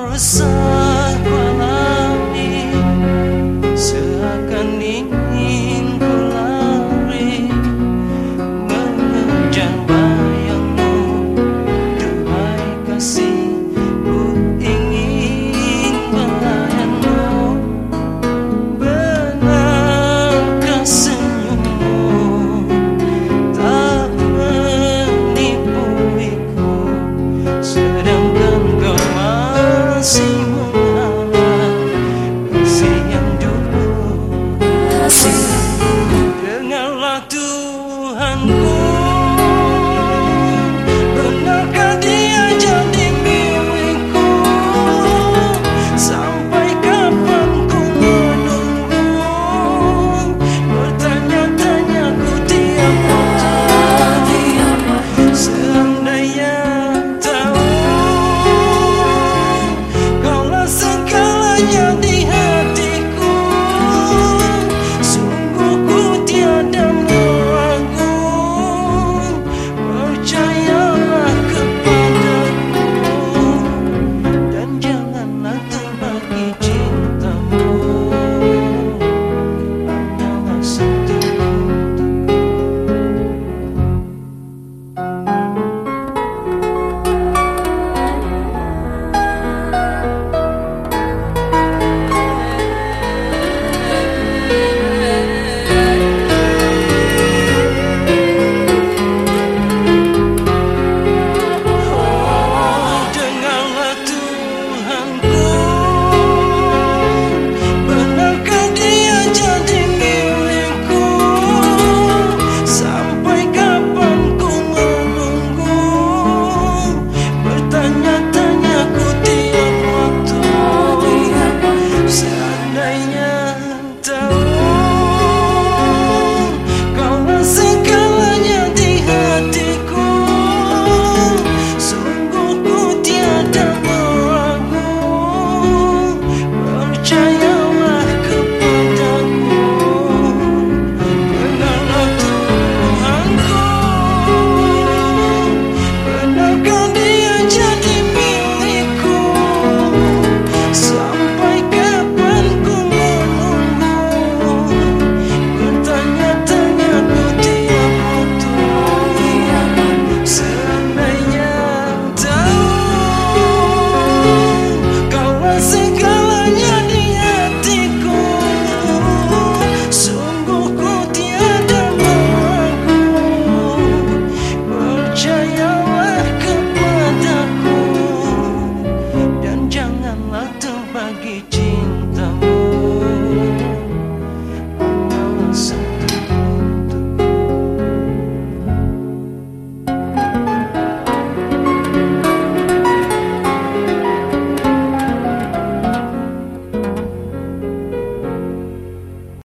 or